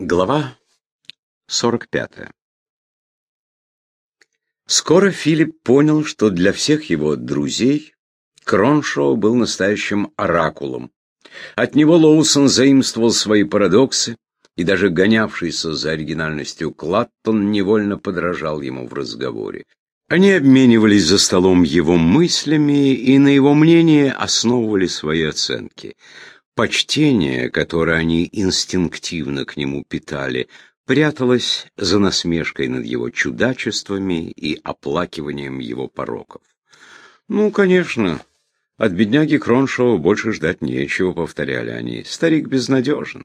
Глава 45 Скоро Филипп понял, что для всех его друзей Кроншоу был настоящим оракулом. От него Лоусон заимствовал свои парадоксы, и даже гонявшийся за оригинальностью Клаттон невольно подражал ему в разговоре. Они обменивались за столом его мыслями и на его мнение основывали свои оценки. Почтение, которое они инстинктивно к нему питали, пряталось за насмешкой над его чудачествами и оплакиванием его пороков. Ну, конечно, от бедняги Кроншоу больше ждать нечего, повторяли они. Старик безнадежен.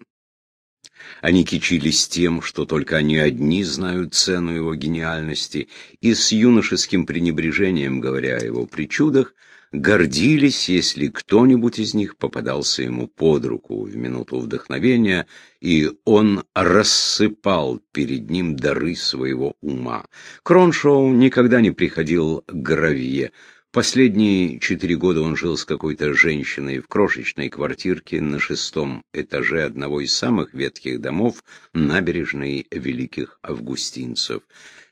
Они кичились тем, что только они одни знают цену его гениальности, и с юношеским пренебрежением, говоря о его причудах, гордились, если кто-нибудь из них попадался ему под руку в минуту вдохновения, и он рассыпал перед ним дары своего ума. Кроншоу никогда не приходил к Гравье. Последние четыре года он жил с какой-то женщиной в крошечной квартирке на шестом этаже одного из самых ветхих домов набережной Великих Августинцев.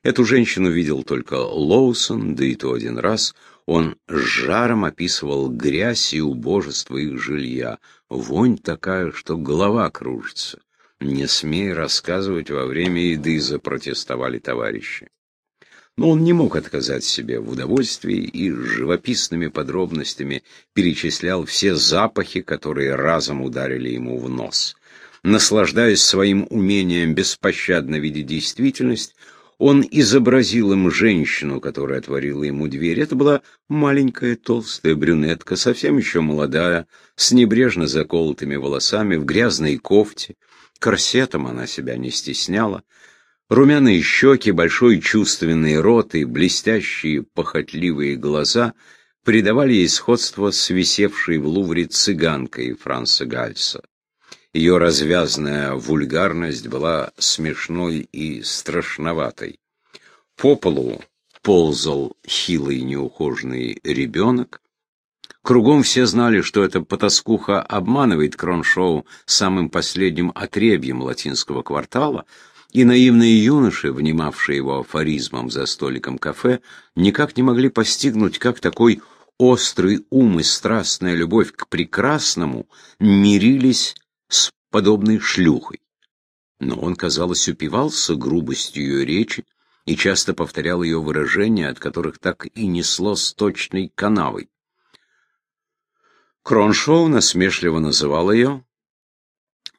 Эту женщину видел только Лоусон, да и то один раз — он с жаром описывал грязь и убожество их жилья. Вонь такая, что голова кружится. Не смей рассказывать во время еды, запротестовали товарищи. Но он не мог отказать себе в удовольствии и живописными подробностями перечислял все запахи, которые разом ударили ему в нос. Наслаждаясь своим умением беспощадно видеть действительность, он изобразил им женщину, которая отворила ему дверь. Это была маленькая толстая брюнетка, совсем еще молодая, с небрежно заколотыми волосами, в грязной кофте. Корсетом она себя не стесняла. Румяные щеки, большой чувственный рот и блестящие похотливые глаза придавали ей сходство с висевшей в Лувре цыганкой Франца Гальса. Ее развязная вульгарность была смешной и страшноватой. По полу ползал хилый неухоженный ребенок. Кругом все знали, что эта потаскуха обманывает Кроншоу самым последним отребьем латинского квартала, и наивные юноши, внимавшие его афоризмом за столиком кафе, никак не могли постигнуть, как такой острый ум и страстная любовь к прекрасному мирились с подобной шлюхой. Но он, казалось, упивался грубостью ее речи и часто повторял ее выражения, от которых так и несло с точной канавой. Кроншоу насмешливо называл ее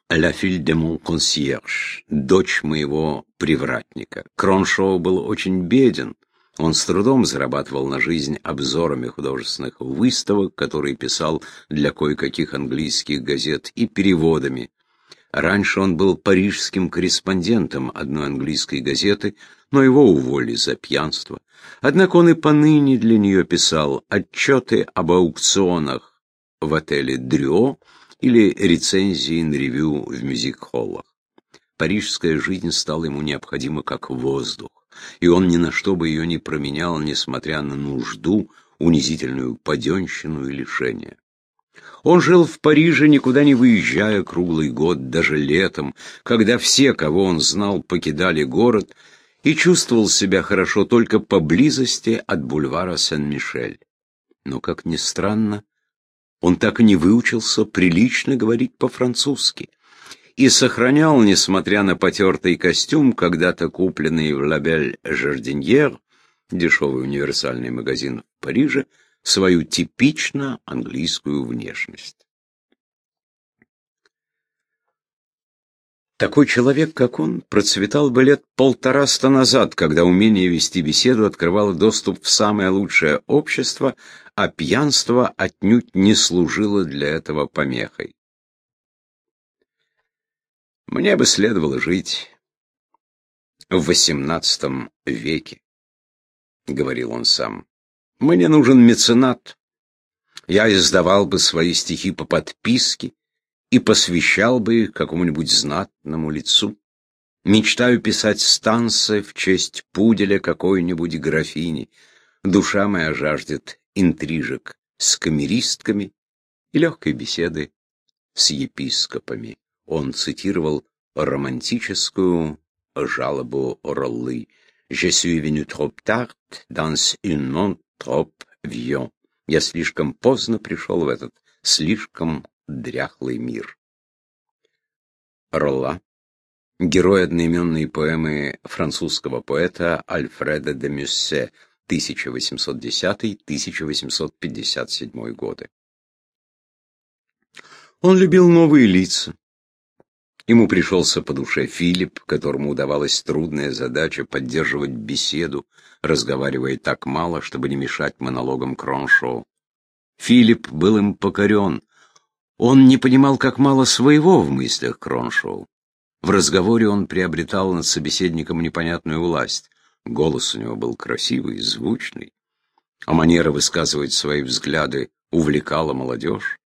«La fille de mon concierge» — «дочь моего привратника». Кроншоу был очень беден, он с трудом зарабатывал на жизнь обзорами художественных выставок, которые писал для кое-каких английских газет, и переводами. Раньше он был парижским корреспондентом одной английской газеты, но его уволили за пьянство. Однако он и поныне для нее писал отчеты об аукционах в отеле «Дрё» или рецензии на ревю в мюзик-холлах. Парижская жизнь стала ему необходима как воздух и он ни на что бы ее не променял, несмотря на нужду, унизительную паденщину и лишение. Он жил в Париже, никуда не выезжая круглый год, даже летом, когда все, кого он знал, покидали город, и чувствовал себя хорошо только поблизости от бульвара Сен-Мишель. Но, как ни странно, он так и не выучился прилично говорить по-французски — и сохранял, несмотря на потертый костюм, когда-то купленный в Лабель Жардиньер, дешевый универсальный магазин в Париже, свою типично английскую внешность. Такой человек, как он, процветал бы лет полтораста назад, когда умение вести беседу открывало доступ в самое лучшее общество, а пьянство отнюдь не служило для этого помехой. Мне бы следовало жить в XVIII веке, — говорил он сам. Мне нужен меценат. Я издавал бы свои стихи по подписке и посвящал бы их какому-нибудь знатному лицу. Мечтаю писать станции в честь пуделя какой-нибудь графини. Душа моя жаждет интрижек с камеристками и легкой беседы с епископами. Он цитировал романтическую жалобу Роллы «Je suis venu trop tard dans un monde trop vieux». Я слишком поздно пришел в этот слишком дряхлый мир. Ролла герой одноименной поэмы французского поэта Альфреда де Мюссе 1810-1857 годы. Он любил новые лица. Ему пришелся по душе Филипп, которому удавалась трудная задача поддерживать беседу, разговаривая так мало, чтобы не мешать монологам Кроншоу. Филипп был им покорен. Он не понимал, как мало своего в мыслях Кроншоу. В разговоре он приобретал над собеседником непонятную власть. Голос у него был красивый, звучный, а манера высказывать свои взгляды увлекала молодежь.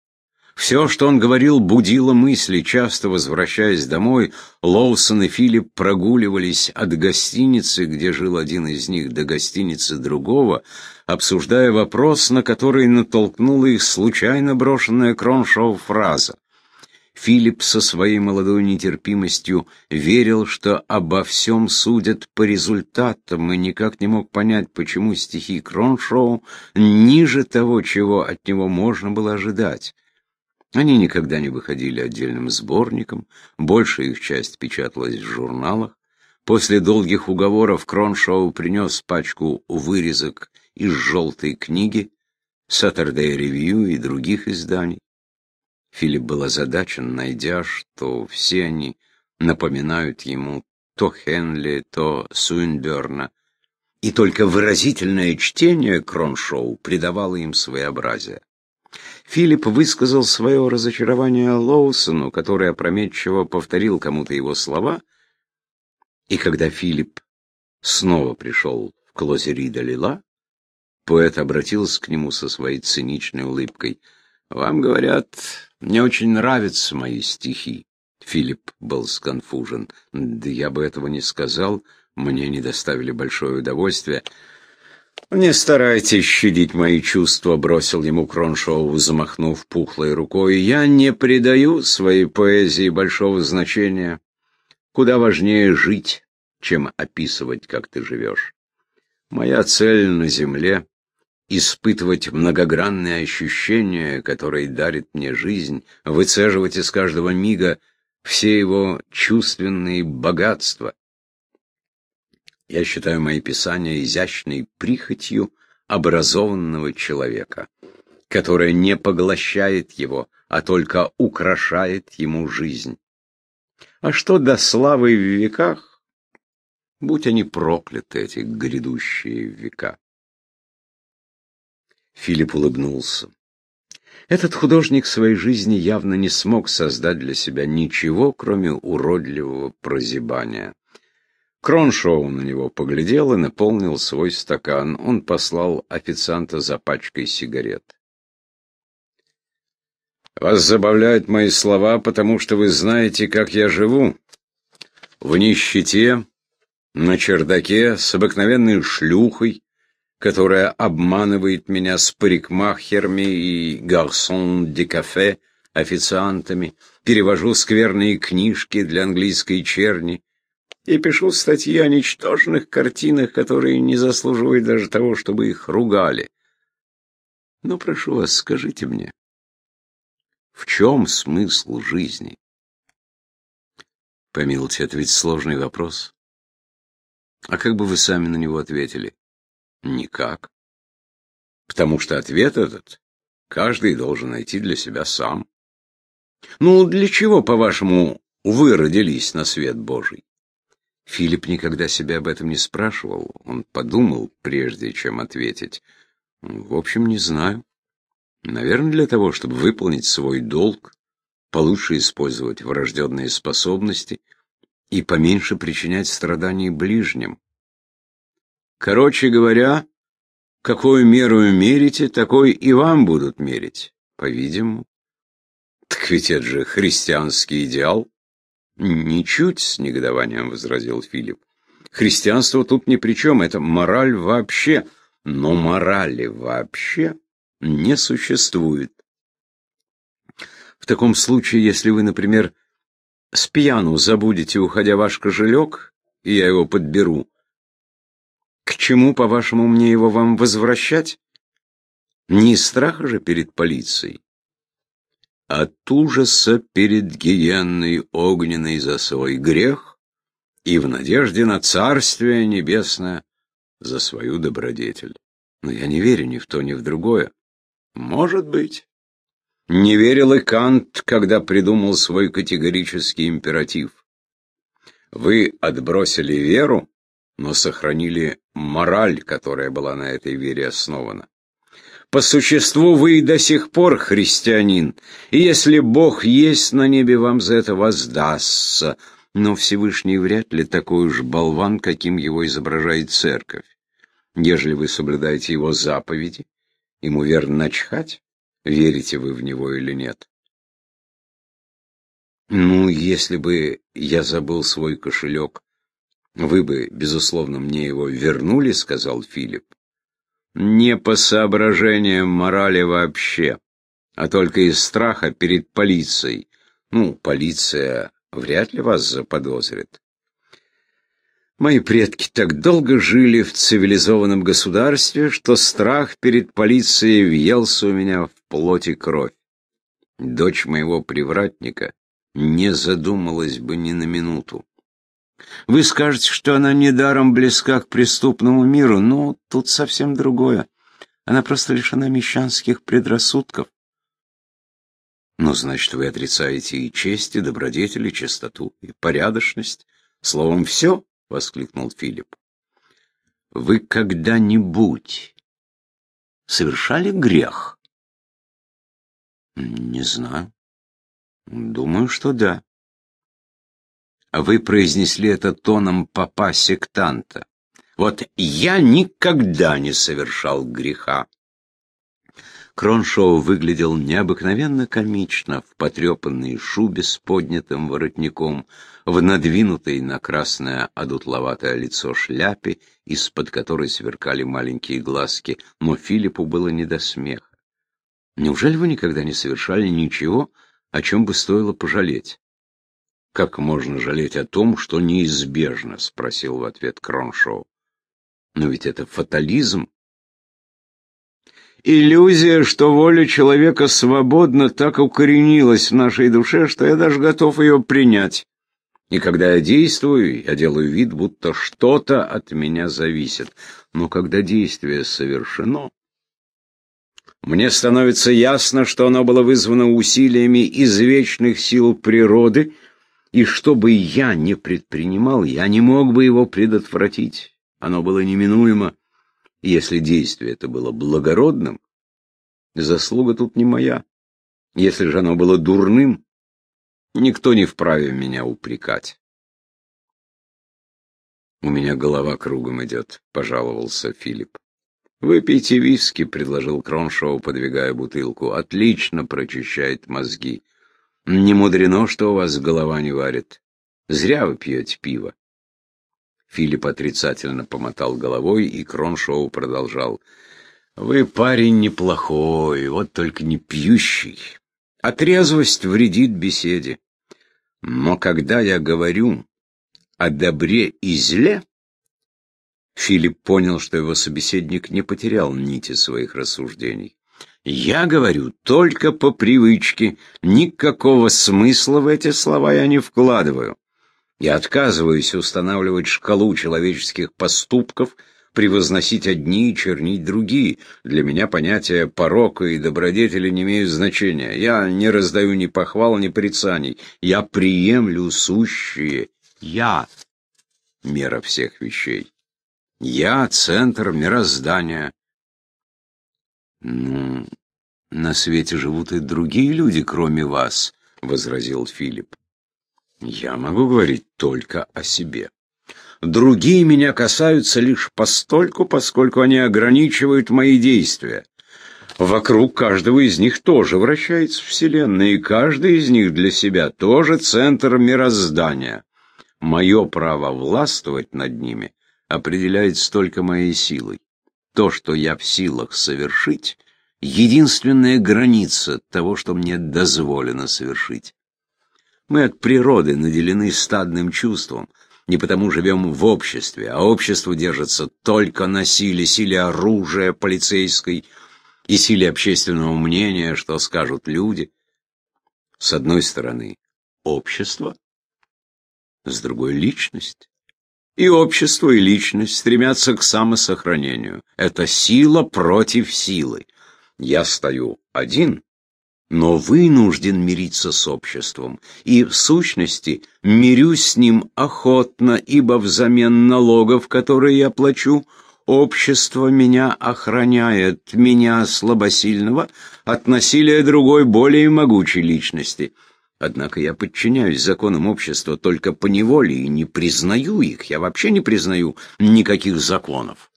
Все, что он говорил, будило мысли. Часто, возвращаясь домой, Лоусон и Филипп прогуливались от гостиницы, где жил один из них, до гостиницы другого, обсуждая вопрос, на который натолкнула их случайно брошенная Кроншоу фраза. Филипп со своей молодой нетерпимостью верил, что обо всем судят по результатам, и никак не мог понять, почему стихи Кроншоу ниже того, чего от него можно было ожидать. Они никогда не выходили отдельным сборником, большая их часть печаталась в журналах. После долгих уговоров Кроншоу принес пачку вырезок из желтой книги, Saturday Review и других изданий. Филипп был озадачен, найдя, что все они напоминают ему то Хенли, то Суинберна, и только выразительное чтение Кроншоу придавало им своеобразие. Филипп высказал свое разочарование Лоусону, который опрометчиво повторил кому-то его слова, и когда Филипп снова пришел в Клозерида Лила, поэт обратился к нему со своей циничной улыбкой. «Вам говорят, мне очень нравятся мои стихи. Филипп был сконфужен. Да я бы этого не сказал, мне не доставили большое удовольствие. «Не старайтесь щадить мои чувства», — бросил ему Кроншоу, замахнув пухлой рукой. «Я не придаю своей поэзии большого значения. Куда важнее жить, чем описывать, как ты живешь. Моя цель на земле испытывать многогранные ощущения, которые дарит мне жизнь, выцеживать из каждого мига все его чувственные богатства. Я считаю мои писания изящной прихотью образованного человека, которая не поглощает его, а только украшает ему жизнь. А что до славы в веках, будь они прокляты, эти грядущие века. Филипп улыбнулся. Этот художник своей жизни явно не смог создать для себя ничего, кроме уродливого прозябания. Кроншоу на него поглядел и наполнил свой стакан. Он послал официанта за пачкой сигарет. «Вас забавляют мои слова, потому что вы знаете, как я живу. В нищете, на чердаке, с обыкновенной шлюхой, которая обманывает меня с парикмахерами и гарсон де кафе, официантами, перевожу скверные книжки для английской черни и пишу статьи о ничтожных картинах, которые не заслуживают даже того, чтобы их ругали. Но прошу вас, скажите мне, в чем смысл жизни? Помилуйте, это ведь сложный вопрос. А как бы вы сами на него ответили? Никак. Потому что ответ этот каждый должен найти для себя сам. Ну, для чего, по-вашему, вы родились на свет Божий? Филипп никогда себя об этом не спрашивал. Он подумал, прежде чем ответить. В общем, не знаю. Наверное, для того, чтобы выполнить свой долг, получше использовать врожденные способности и поменьше причинять страданий ближним. Короче говоря, какую меру мерите, такой и вам будут мерить, по-видимому. Так ведь это же христианский идеал. Ничуть, с негодованием возразил Филипп. Христианство тут ни при чем, это мораль вообще. Но морали вообще не существует. В таком случае, если вы, например, с пьяну забудете, уходя ваш кошелек, и я его подберу. К чему, по-вашему, мне его вам возвращать? Не из страха же перед полицией. От ужаса перед гиенной огненной за свой грех и в надежде на Царствие Небесное за свою добродетель. Но я не верю ни в то, ни в другое. Может быть. Не верил и Кант, когда придумал свой категорический императив. Вы отбросили веру, но сохранили мораль, которая была на этой вере основана. По существу вы и до сих пор христианин, и если Бог есть на небе, вам за это воздастся. Но Всевышний вряд ли такой уж болван, каким его изображает церковь. Ежели вы соблюдаете его заповеди, ему верно начхать верите вы в него или нет. Ну, если бы я забыл свой кошелек, вы бы, безусловно, мне его вернули, сказал Филипп. Не по соображениям морали вообще, а только из страха перед полицией. Ну, полиция вряд ли вас заподозрит. Мои предки так долго жили в цивилизованном государстве, что страх перед полицией въелся у меня в плоть и кровь. Дочь моего привратника не задумалась бы ни на минуту. Вы скажете, что она недаром близка к преступному миру, но тут совсем другое. Она просто лишена мещанских предрассудков. Ну, значит, вы отрицаете и честь, и добродетель, и чистоту, и порядочность. Словом, все, — воскликнул Филипп. «Вы когда-нибудь совершали грех?» «Не знаю. Думаю, что да». А «Вы произнесли это тоном папа-сектанта. Вот я никогда не совершал греха». Кроншоу выглядел необыкновенно комично в потрепанной шубе с поднятым воротником, в надвинутой на красное одутловатое лицо шляпе, из-под которой сверкали маленькие глазки, но Филиппу было не до смеха. «Неужели вы никогда не совершали ничего, о чем бы стоило пожалеть?» «Как можно жалеть о том, что неизбежно?» — спросил в ответ Кроншоу. «Но ведь это фатализм», Иллюзия, что воля человека свободна, так укоренилась в нашей душе, что я даже готов ее принять. И когда я действую, я делаю вид, будто что-то от меня зависит. Но когда действие совершено, мне становится ясно, что оно было вызвано усилиями извечных сил природы, и что бы я ни предпринимал, я не мог бы его предотвратить. Оно было неминуемо. Если действие это было благородным, заслуга тут не моя. Если же оно было дурным, никто не вправе меня упрекать. «У меня голова кругом идет», — пожаловался Филипп. «Выпейте виски», — предложил Кроншоу, подвигая бутылку. «Отлично прочищает мозги. Не мудрено, что у вас голова не варит. Зря вы пьете пиво». Филипп отрицательно помотал головой, и Кроншоу продолжал. «Вы парень неплохой, вот только не пьющий. А трезвость вредит беседе. Но когда я говорю о добре и зле...» Филипп понял, что его собеседник не потерял нити своих рассуждений. «Я говорю только по привычке, никакого смысла в эти слова я не вкладываю. Я отказываюсь устанавливать шкалу человеческих поступков, превозносить одни и чернить другие. Для меня понятия порока и добродетели не имеют значения. Я не раздаю ни похвал, ни порицаний. Я приемлю сущие. Я — мера всех вещей. Я — центр мироздания. Ну, на свете живут и другие люди, кроме вас, — возразил Филипп. Я могу говорить только о себе. Другие меня касаются лишь постольку, поскольку они ограничивают мои действия. Вокруг каждого из них тоже вращается Вселенная, и каждый из них для себя тоже центр мироздания. Мое право властвовать над ними определяется только моей силой. То, что я в силах совершить, единственная граница того, что мне дозволено совершить. Мы от природы наделены стадным чувством. Не потому живем в обществе, а общество держится только на силе, силе оружия полицейской и силе общественного мнения, что скажут люди. С одной стороны, общество, с другой — личность. И общество, и личность стремятся к самосохранению. Это сила против силы. Я стою один, но вынужден мириться с обществом, и, в сущности, мирюсь с ним охотно, ибо взамен налогов, которые я плачу, общество меня охраняет, меня, слабосильного, от насилия другой, более могучей личности. Однако я подчиняюсь законам общества только по неволе и не признаю их, я вообще не признаю никаких законов,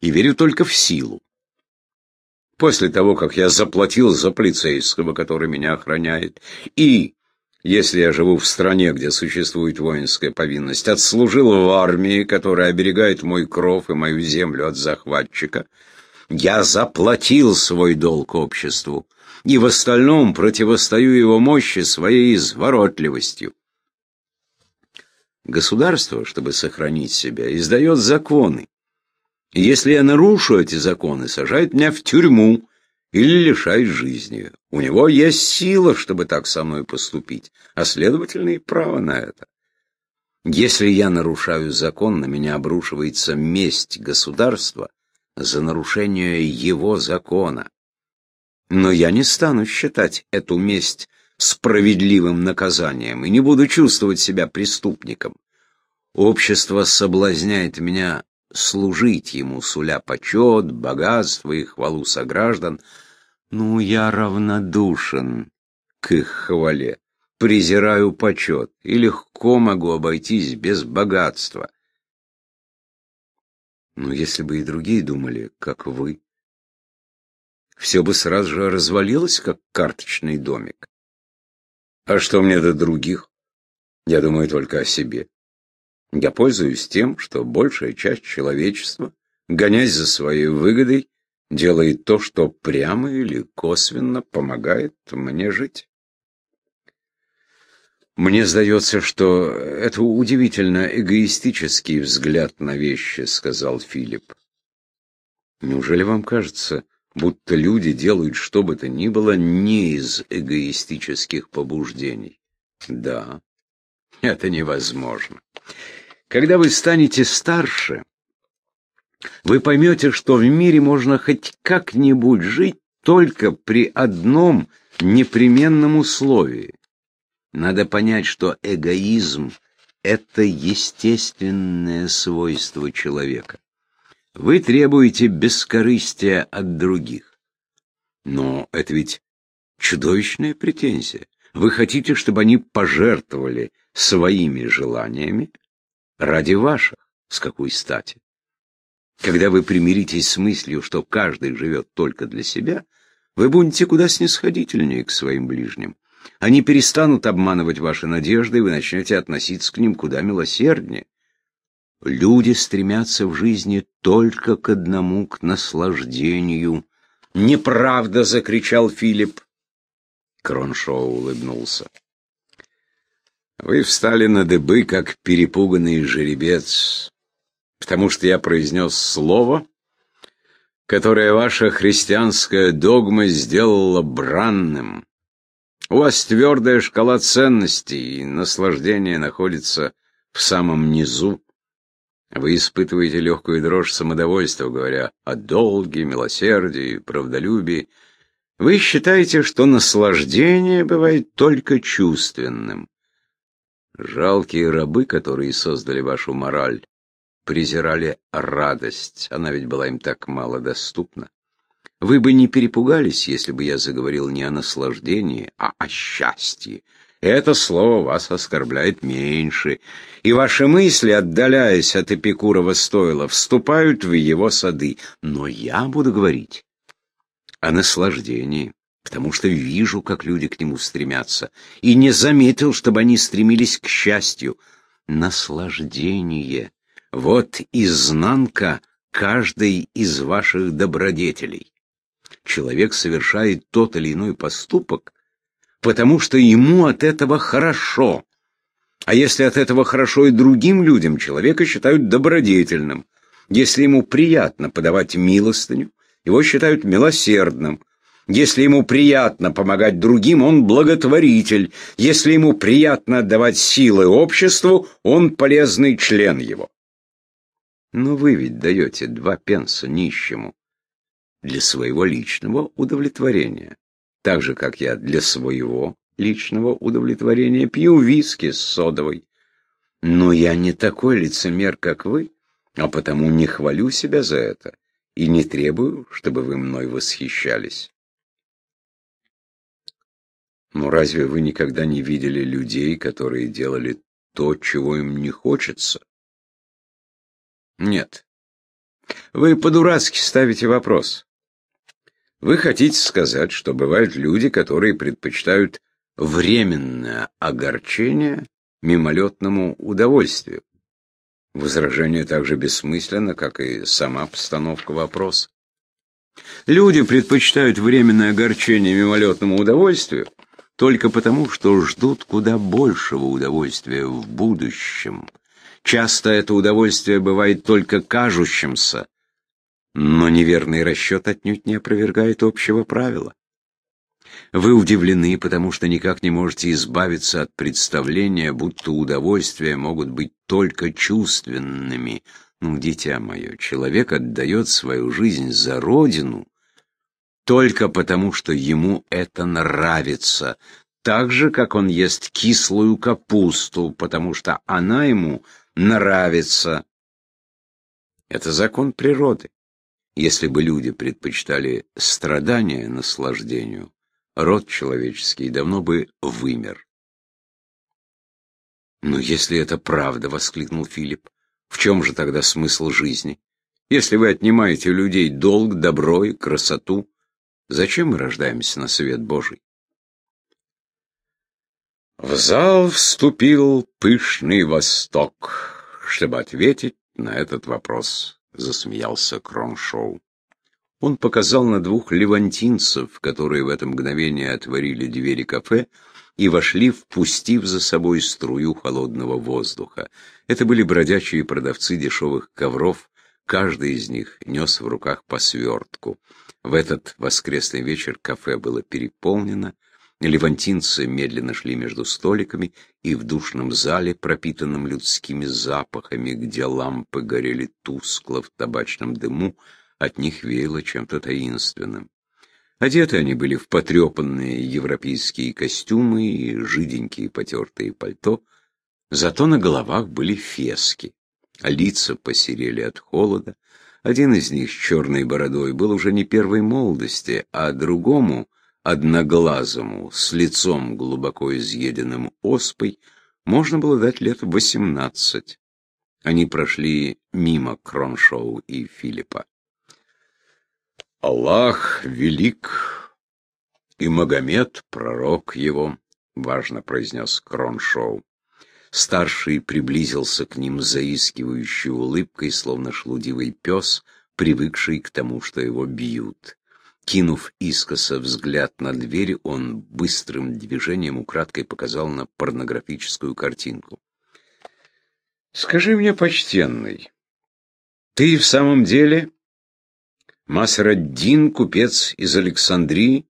и верю только в силу. После того, как я заплатил за полицейского, который меня охраняет, и, если я живу в стране, где существует воинская повинность, отслужил в армии, которая оберегает мой кров и мою землю от захватчика, я заплатил свой долг обществу и в остальном противостою его мощи своей изворотливостью. Государство, чтобы сохранить себя, издает законы. И если я нарушу эти законы, сажает меня в тюрьму или лишает жизни. У него есть сила, чтобы так со мной поступить, а следовательно и право на это. Если я нарушаю закон, на меня обрушивается месть государства за нарушение его закона. Но я не стану считать эту месть справедливым наказанием и не буду чувствовать себя преступником. Общество соблазняет меня служить ему, суля почет, богатство и хвалу сограждан. Ну, я равнодушен к их хвале, презираю почет и легко могу обойтись без богатства. Но если бы и другие думали, как вы, все бы сразу же развалилось, как карточный домик. А что мне до других? Я думаю только о себе. Я пользуюсь тем, что большая часть человечества, гонясь за своей выгодой, делает то, что прямо или косвенно помогает мне жить. Мне сдается, что это удивительно эгоистический взгляд на вещи, сказал Филипп. Неужели вам кажется, будто люди делают что бы то ни было не из эгоистических побуждений. Да, это невозможно. Когда вы станете старше, вы поймете, что в мире можно хоть как-нибудь жить только при одном непременном условии. Надо понять, что эгоизм — это естественное свойство человека. Вы требуете бескорыстия от других. Но это ведь чудовищная претензия. Вы хотите, чтобы они пожертвовали своими желаниями ради ваших. С какой стати? Когда вы примиритесь с мыслью, что каждый живет только для себя, вы будете куда снисходительнее к своим ближним. Они перестанут обманывать ваши надежды, и вы начнете относиться к ним куда милосерднее. Люди стремятся в жизни только к одному, к наслаждению. «Неправда!» — закричал Филипп. Кроншоу улыбнулся. «Вы встали на дыбы, как перепуганный жеребец, потому что я произнес слово, которое ваша христианская догма сделала бранным. У вас твердая шкала ценностей, и наслаждение находится в самом низу. Вы испытываете легкую дрожь самодовольства, говоря о долге, милосердии, правдолюбии. Вы считаете, что наслаждение бывает только чувственным. Жалкие рабы, которые создали вашу мораль, презирали радость, она ведь была им так мало доступна. Вы бы не перепугались, если бы я заговорил не о наслаждении, а о счастье, это слово вас оскорбляет меньше, и ваши мысли, отдаляясь от Эпикурова стойла, вступают в его сады. Но я буду говорить о наслаждении, потому что вижу, как люди к нему стремятся, и не заметил, чтобы они стремились к счастью. Наслаждение — вот изнанка каждой из ваших добродетелей. Человек совершает тот или иной поступок, потому что ему от этого хорошо. А если от этого хорошо и другим людям, человека считают добродетельным. Если ему приятно подавать милостыню, его считают милосердным. Если ему приятно помогать другим, он благотворитель. Если ему приятно отдавать силы обществу, он полезный член его. Но вы ведь даете два пенса нищему для своего личного удовлетворения, так же, как я для своего личного удовлетворения пью виски с содовой. Но я не такой лицемер, как вы, а потому не хвалю себя за это и не требую, чтобы вы мной восхищались. Но разве вы никогда не видели людей, которые делали то, чего им не хочется? Нет. Вы по-дурацки ставите вопрос. Вы хотите сказать, что бывают люди, которые предпочитают временное огорчение мимолетному удовольствию. Возражение так же бессмысленно, как и сама постановка вопроса. Люди предпочитают временное огорчение мимолетному удовольствию только потому, что ждут куда большего удовольствия в будущем. Часто это удовольствие бывает только кажущимся, но неверный расчет отнюдь не опровергает общего правила. Вы удивлены, потому что никак не можете избавиться от представления, будто удовольствия могут быть только чувственными. Ну, дитя мое, человек отдает свою жизнь за родину только потому, что ему это нравится, так же, как он ест кислую капусту, потому что она ему нравится. Это закон природы. Если бы люди предпочитали страдания наслаждению, род человеческий давно бы вымер. «Но если это правда», — воскликнул Филипп, — «в чем же тогда смысл жизни? Если вы отнимаете у людей долг, добро и красоту, зачем мы рождаемся на свет Божий?» В зал вступил пышный восток, чтобы ответить на этот вопрос, засмеялся Кроншоу. Он показал на двух левантинцев, которые в это мгновение отворили двери кафе и вошли, впустив за собой струю холодного воздуха. Это были бродячие продавцы дешевых ковров, каждый из них нес в руках по свертку. В этот воскресный вечер кафе было переполнено, Левантинцы медленно шли между столиками, и в душном зале, пропитанном людскими запахами, где лампы горели тускло в табачном дыму, от них веяло чем-то таинственным. Одеты они были в потрепанные европейские костюмы и жиденькие потертые пальто, зато на головах были фески, а лица посерели от холода. Один из них с черной бородой был уже не первой молодости, а другому, одноглазому, с лицом глубоко изъеденным оспой, можно было дать лет восемнадцать. Они прошли мимо Кроншоу и Филиппа. «Аллах велик, и Магомед — пророк его», — важно произнес Кроншоу. Старший приблизился к ним заискивающей улыбкой, словно шлудивый пес, привыкший к тому, что его бьют. Кинув искоса взгляд на дверь, он быстрым движением украдкой показал на порнографическую картинку. «Скажи мне, почтенный, ты в самом деле Масраддин, купец из Александрии,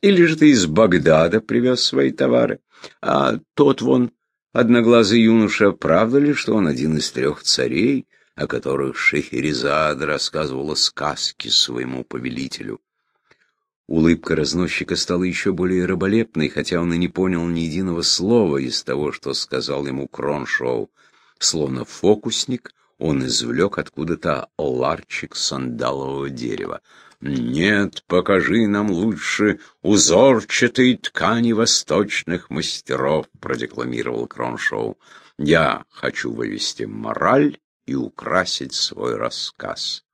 или же ты из Багдада привез свои товары? А тот вон, одноглазый юноша, правда ли, что он один из трех царей, о которых Шехерезад рассказывала сказки своему повелителю? Улыбка разносчика стала еще более раболепной, хотя он и не понял ни единого слова из того, что сказал ему Кроншоу. Словно фокусник, он извлек откуда-то ларчик сандалового дерева. «Нет, покажи нам лучше узорчатые ткани восточных мастеров», — продекламировал Кроншоу. «Я хочу вывести мораль и украсить свой рассказ».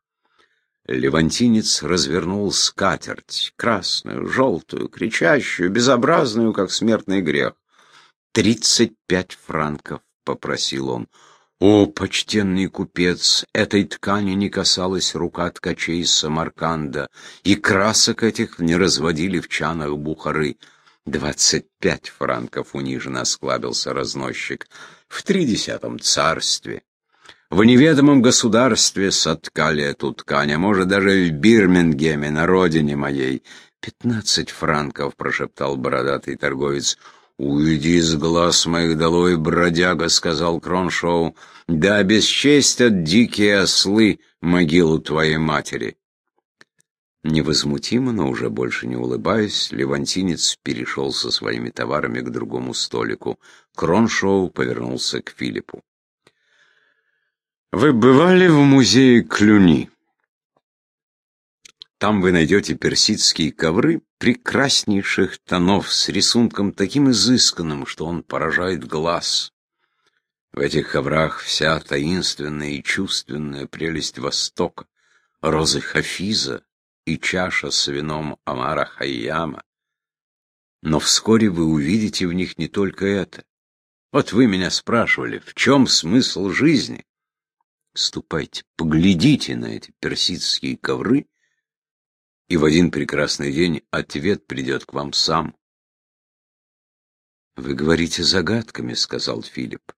Левантинец развернул скатерть, красную, желтую, кричащую, безобразную, как смертный грех. «Тридцать пять франков», — попросил он. О, почтенный купец, этой ткани не касалась рука ткачей Самарканда, и красок этих не разводили в чанах Бухары. «Двадцать пять франков», — униженно осклабился разносчик. «В тридесятом царстве. В неведомом государстве соткали эту ткань, а может, даже в Бирмингеме, на родине моей. «Пятнадцать франков», — прошептал бородатый торговец. «Уйди с глаз моих долой, бродяга», — сказал Кроншоу. «Да обесчестят дикие ослы могилу твоей матери». Невозмутимо, но уже больше не улыбаясь, левантинец перешел со своими товарами к другому столику. Кроншоу повернулся к Филиппу. «Вы бывали в музее Клюни?» Там вы найдете персидские ковры прекраснейших тонов с рисунком таким изысканным, что он поражает глаз. В этих коврах вся таинственная и чувственная прелесть Востока, розы Хафиза и чаша с вином Амара Хайяма. Но вскоре вы увидите в них не только это. Вот вы меня спрашивали, в чем смысл жизни? Ступайте, поглядите на эти персидские ковры и в один прекрасный день ответ придет к вам сам. «Вы говорите загадками», — сказал Филипп.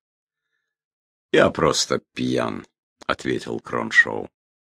«Я просто пьян», — ответил Кроншоу.